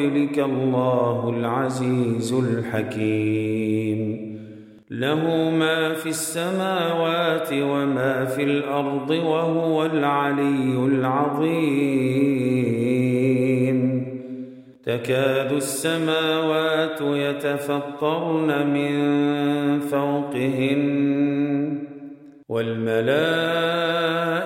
قبلك الله العزيز الحكيم. له ما في السماوات وما في الأرض وهو العلي العظيم. تكاد السماوات يتفطرن من فوقهن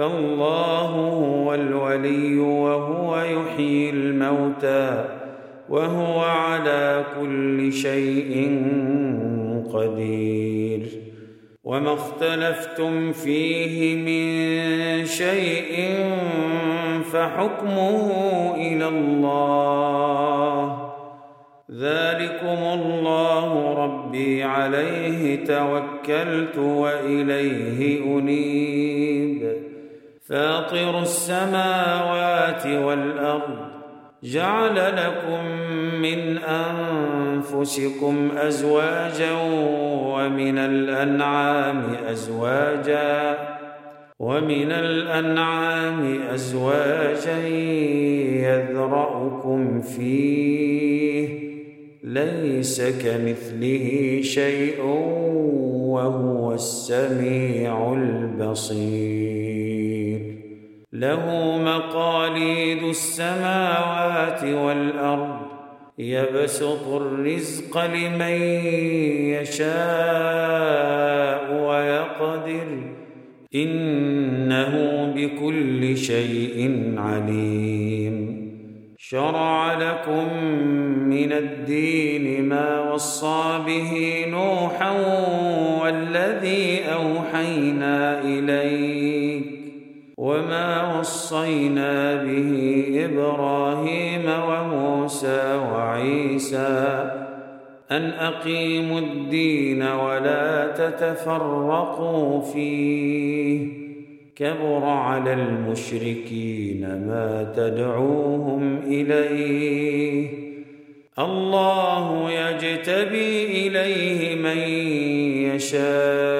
فالله هو الولي وهو يحيي الموتى وهو على كل شيء قدير. وما اختلفتم فيه من شيء فحكمه إلى الله. ذلكم الله ربي عليه توكلت وإليه أنيب. فاطر السماوات والأرض جعل لكم من أنفسكم أزواجا ومن الأنعام أزواجا ومن الأنعام أزواجا يذرأكم فيه ليس كمثله شيء وهو السميع البصير له مقاليد السماوات والأرض. يبسط الرزق لمن يشاء ويقدر. إنه بكل شيء عليم. شرع لكم من الدين ما وصى به نوحا والذي اوحينا وصينا به إبراهيم وموسى وعيسى ان اقيموا الدين ولا تتفرقوا فيه كبر على المشركين ما تدعوهم اليه الله يجتبي اليه من يشاء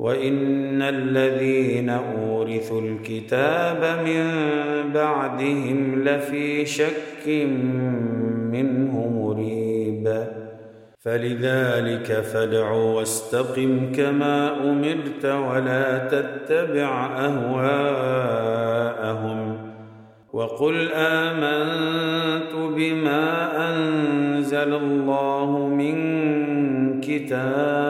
وإن الذين أورثوا الكتاب من بعدهم لفي شك منه مريب. فلذلك فادع واستقم كما أمرت ولا تتبع أهواءهم. وقل آمنت بما أنزل الله من كتاب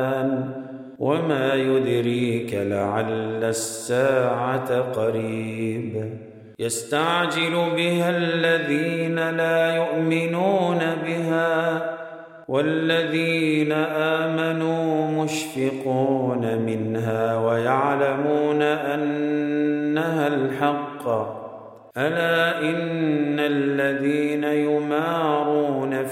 وما يدريك لعل الساعة قريب. يستعجل بها الذين لا يؤمنون بها والذين آمنوا مشفقون منها ويعلمون أنها الحق. ألا إن الذين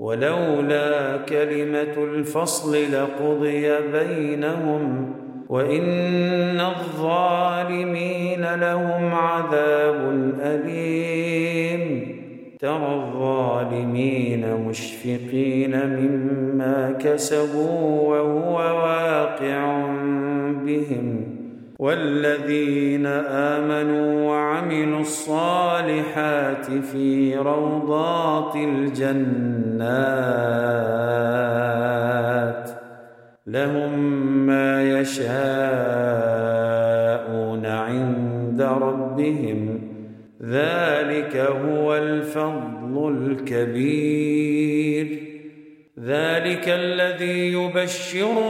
ولولا كلمة الفصل لقضي بينهم وإن الظالمين لهم عذاب أليم. ترى الظالمين مشفقين مما كسبوا وهو واقع بهم. والذين آمنوا وعملوا الصالحات في روضات الجنات لهم ما يشاءون عند ربهم ذلك هو الفضل الكبير. ذلك الذي يبشر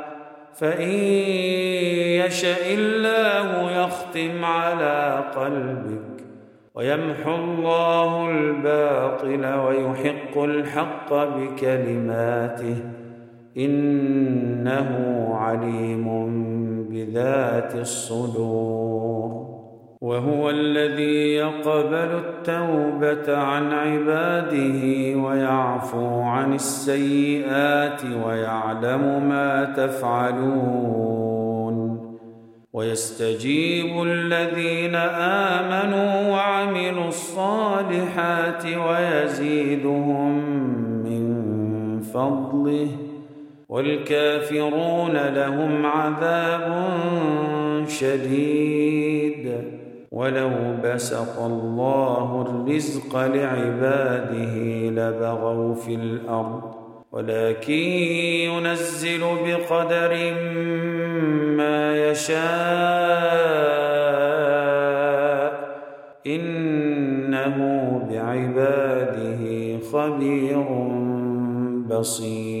فإن يشأ الله يختم على قلبك ويمحو الله الباطل ويحق الحق بكلماته إنه عليم بذات الصدور وهو الذي يقبل التوبة عن عباده ويعفو عن السيئات ويعلم ما تفعلون. ويستجيب الذين آمنوا وعملوا الصالحات ويزيدهم من فضله. والكافرون لهم عذاب شديد. ولو بسط الله الرزق لعباده لبغوا في الأرض. ولكن ينزل بقدر ما يشاء. إنه بعباده خبير بصير.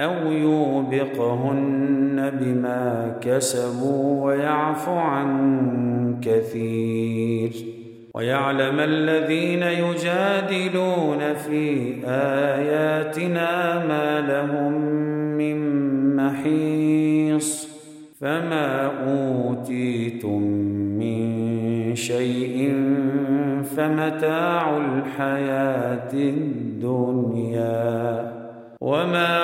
أو يوبقهن بما كسبوا ويعفو عن كثير ويعلم الذين يجادلون في اياتنا ما لهم من محيص فما اوتيتم من شيء فمتاع الحياة الدنيا وما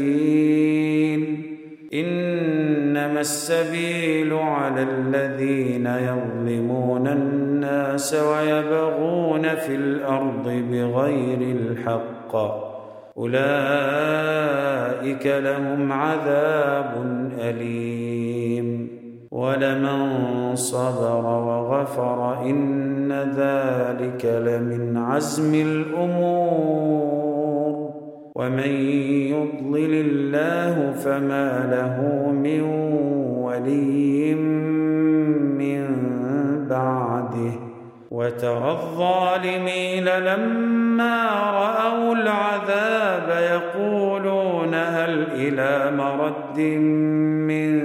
السبيل على الذين يظلمون الناس ويبغون في الأرض بغير الحق. أولئك لهم عذاب أليم. ولمن صبر وغفر إن ذلك لمن عزم الأمور. ومن يضلل الله فما له من ولي من بعده. وترى الظالمين لما رأوا العذاب يقولون هل إلى مرد من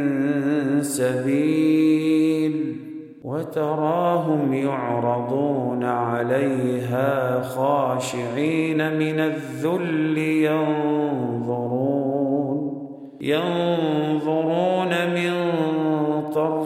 سبيل؟ وتراهم يعرضون عليها خاشعين من الذل ينظرون. ينظرون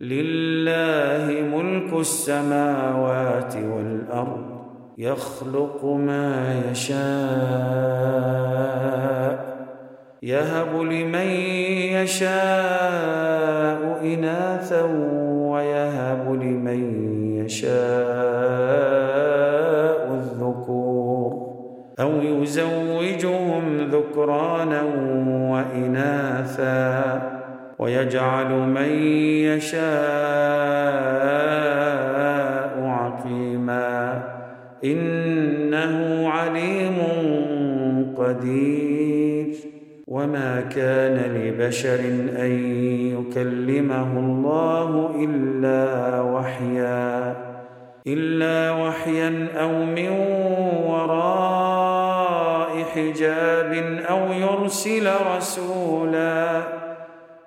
لله ملك السماوات والأرض يخلق ما يشاء يهب لمن يشاء إناثا ويهب لمن يشاء الذكور. أو يزوجهم ذكرانا وإناثا. ويجعل من يشاء عقيما. إنه عليم قدير. وما كان لبشر أن يكلمه الله إلا وحيا. إلا وحيا أو من وراء حجاب أو يرسل رسولا.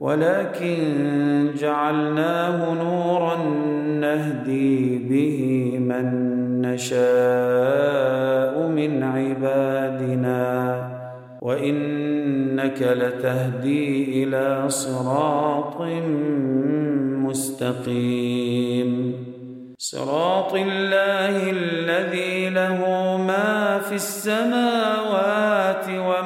ولكن جعلناه نورا نهدي به من نشاء من عبادنا وإنك لتهدي إلى صراط مستقيم. صراط الله الذي له ما في السماوات وما